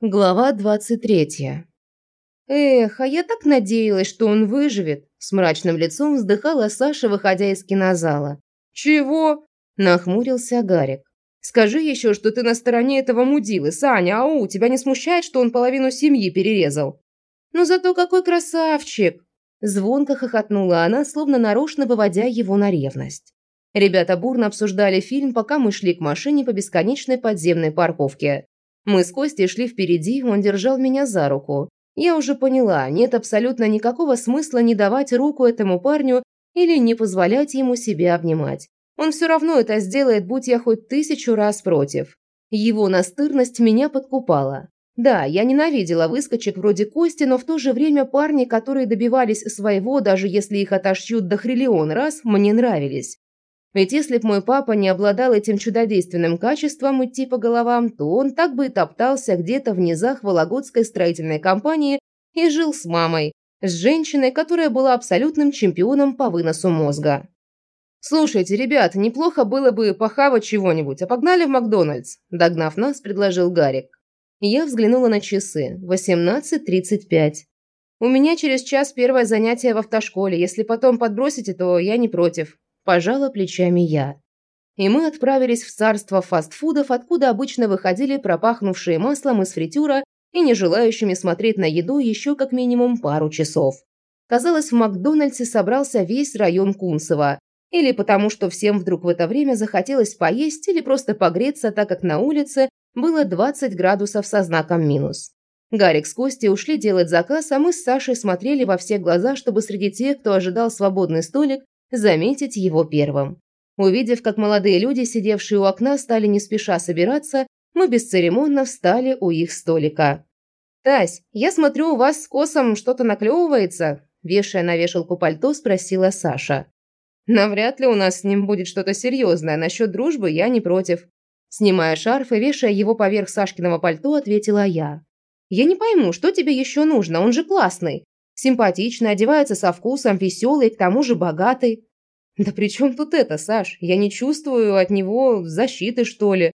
Глава 23. Эх, а я так надеялась, что он выживет, с мрачным лицом вздыхала Саша, выходя из кинозала. Чего? нахмурился Гарик. Скажи еще, что ты на стороне этого мудилы, Саня, ау, тебя не смущает, что он половину семьи перерезал? Ну зато какой красавчик, звонко хохотнула она, словно нарочно выводя его на ревность. Ребята бурно обсуждали фильм, пока мы шли к машине по бесконечной подземной парковке. Мы с Костей шли впереди, он держал меня за руку. Я уже поняла, нет абсолютно никакого смысла не давать руку этому парню или не позволять ему себя обнимать. Он все равно это сделает, будь я хоть тысячу раз против. Его настырность меня подкупала. Да, я ненавидела выскочек вроде Кости, но в то же время парни, которые добивались своего, даже если их отошьют до хриллион раз, мне нравились. Ведь если б мой папа не обладал этим чудодейственным качеством идти по головам, то он так бы и топтался где-то в низах Вологодской строительной компании и жил с мамой, с женщиной, которая была абсолютным чемпионом по выносу мозга. «Слушайте, ребят, неплохо было бы похавать чего-нибудь, а погнали в Макдональдс», догнав нас, предложил Гарик. Я взглянула на часы. 18.35. «У меня через час первое занятие в автошколе. Если потом подбросите, то я не против», Пожала плечами я. И мы отправились в царство фастфудов, откуда обычно выходили пропахнувшие маслом из фритюра и не желающими смотреть на еду еще как минимум пару часов. Казалось, в Макдональдсе собрался весь район Кунцево. Или потому, что всем вдруг в это время захотелось поесть, или просто погреться, так как на улице было 20 градусов со знаком минус. Гарик с Костей ушли делать заказ, а мы с Сашей смотрели во все глаза, чтобы среди тех, кто ожидал свободный столик, заметить его первым. Увидев, как молодые люди, сидевшие у окна, стали не спеша собираться, мы бесцеремонно встали у их столика. «Тась, я смотрю, у вас с косом что-то наклевывается?» Вешая на вешалку пальто, спросила Саша. «Навряд ли у нас с ним будет что-то серьезное. Насчет дружбы я не против». Снимая шарф и вешая его поверх Сашкиного пальто, ответила я. «Я не пойму, что тебе еще нужно? Он же классный. Симпатичный, одевается со вкусом, веселый, к тому же богатый. Да при чем тут это, Саш? Я не чувствую от него защиты, что ли.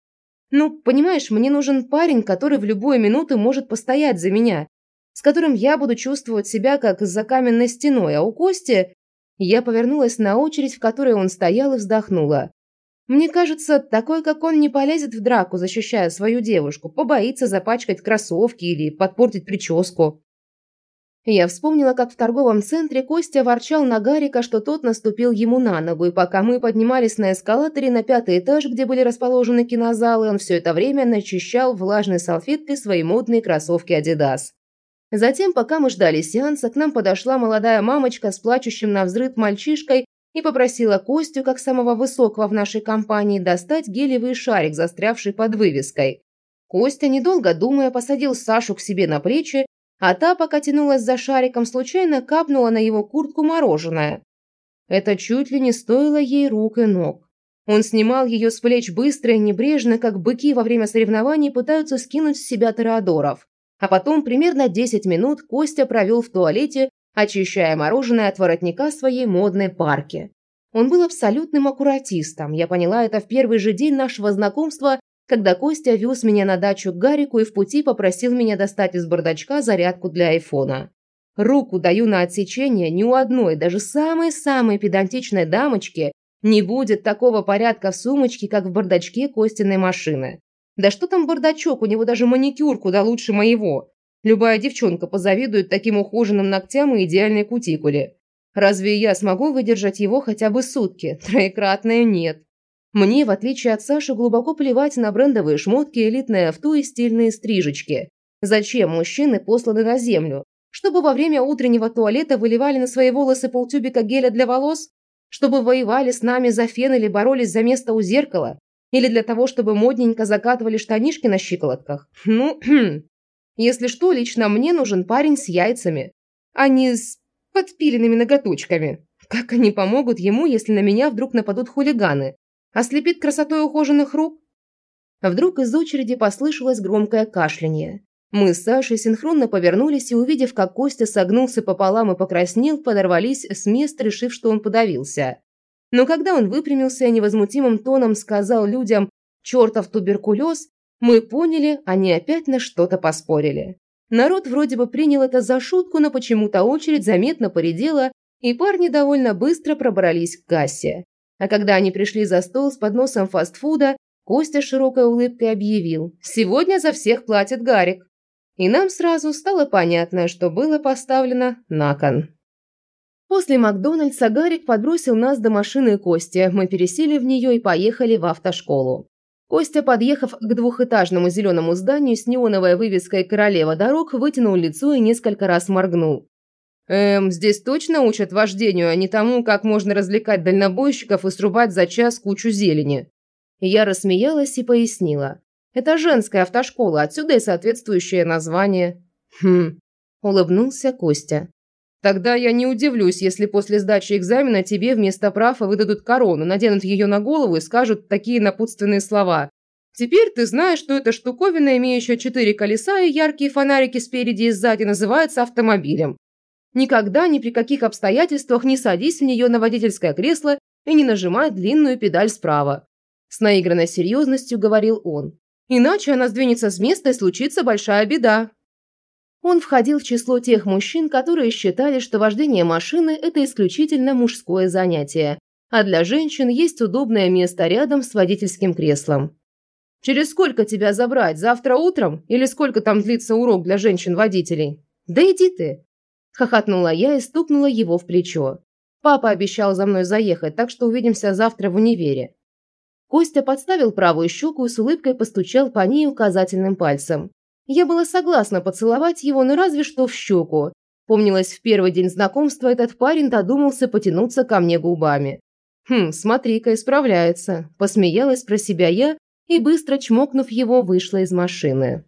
Ну, понимаешь, мне нужен парень, который в любую минуту может постоять за меня, с которым я буду чувствовать себя как за каменной стеной, а у Кости... Я повернулась на очередь, в которой он стоял, и вздохнула. Мне кажется, такой, как он, не полезет в драку, защищая свою девушку, побоится запачкать кроссовки или подпортить прическу. Я вспомнила, как в торговом центре Костя ворчал на Гарика, что тот наступил ему на ногу, и пока мы поднимались на эскалаторе на пятый этаж, где были расположены кинозалы, он все это время начищал влажной салфеткой свои модные кроссовки Adidas. Затем, пока мы ждали сеанса, к нам подошла молодая мамочка с плачущим на взрыв мальчишкой и попросила Костю, как самого высокого в нашей компании, достать гелевый шарик, застрявший под вывеской. Костя, недолго думая, посадил Сашу к себе на плечи а та, пока тянулась за шариком, случайно капнула на его куртку мороженое. Это чуть ли не стоило ей рук и ног. Он снимал ее с плеч быстро и небрежно, как быки во время соревнований пытаются скинуть с себя тореадоров. А потом примерно 10 минут Костя провел в туалете, очищая мороженое от воротника своей модной парки. Он был абсолютным аккуратистом. Я поняла это в первый же день нашего знакомства когда Костя вез меня на дачу к Гарику и в пути попросил меня достать из бардачка зарядку для айфона. Руку даю на отсечение, ни у одной, даже самой-самой педантичной дамочки не будет такого порядка в сумочке, как в бардачке Костиной машины. Да что там бардачок, у него даже маникюр куда лучше моего. Любая девчонка позавидует таким ухоженным ногтям и идеальной кутикуле. Разве я смогу выдержать его хотя бы сутки? Троекратное нет. Мне, в отличие от Саши, глубоко плевать на брендовые шмотки, элитное авто и стильные стрижечки. Зачем мужчины посланы на землю? Чтобы во время утреннего туалета выливали на свои волосы полтюбика геля для волос? Чтобы воевали с нами за фен или боролись за место у зеркала? Или для того, чтобы модненько закатывали штанишки на щиколотках? Ну, если что, лично мне нужен парень с яйцами, а не с подпиленными ноготочками. Как они помогут ему, если на меня вдруг нападут хулиганы? Ослепит красотой ухоженных рук? Вдруг из очереди послышалось громкое кашляние. Мы с Сашей синхронно повернулись и, увидев, как Костя согнулся пополам и покраснел, подорвались с места, решив, что он подавился. Но когда он выпрямился и невозмутимым тоном сказал людям «чертов туберкулез», Мы поняли, они опять на что-то поспорили. Народ вроде бы принял это за шутку, но почему-то очередь заметно поредела, и парни довольно быстро пробрались к кассе. А когда они пришли за стол с подносом фастфуда, Костя широкой улыбкой объявил «Сегодня за всех платит Гарик». И нам сразу стало понятно, что было поставлено на кон. После Макдональдса Гарик подбросил нас до машины Кости, мы пересели в нее и поехали в автошколу. Костя, подъехав к двухэтажному зеленому зданию с неоновой вывеской «Королева дорог», вытянул лицо и несколько раз моргнул. «Эм, здесь точно учат вождению, а не тому, как можно развлекать дальнобойщиков и срубать за час кучу зелени?» Я рассмеялась и пояснила. «Это женская автошкола, отсюда и соответствующее название». «Хм», – улыбнулся Костя. Тогда я не удивлюсь, если после сдачи экзамена тебе вместо права выдадут корону, наденут ее на голову и скажут такие напутственные слова. Теперь ты знаешь, что эта штуковина, имеющая четыре колеса и яркие фонарики спереди и сзади, называется автомобилем. Никогда ни при каких обстоятельствах не садись в нее на водительское кресло и не нажимай длинную педаль справа. С наигранной серьезностью говорил он. Иначе она сдвинется с места и случится большая беда. Он входил в число тех мужчин, которые считали, что вождение машины – это исключительно мужское занятие, а для женщин есть удобное место рядом с водительским креслом. «Через сколько тебя забрать? Завтра утром? Или сколько там длится урок для женщин-водителей?» «Да иди ты!» – хохотнула я и стукнула его в плечо. «Папа обещал за мной заехать, так что увидимся завтра в универе». Костя подставил правую щеку и с улыбкой постучал по ней указательным пальцем. Я была согласна поцеловать его, но разве что в щеку. Помнилось, в первый день знакомства этот парень додумался потянуться ко мне губами. «Хм, смотри-ка, исправляется», – посмеялась про себя я и, быстро чмокнув его, вышла из машины.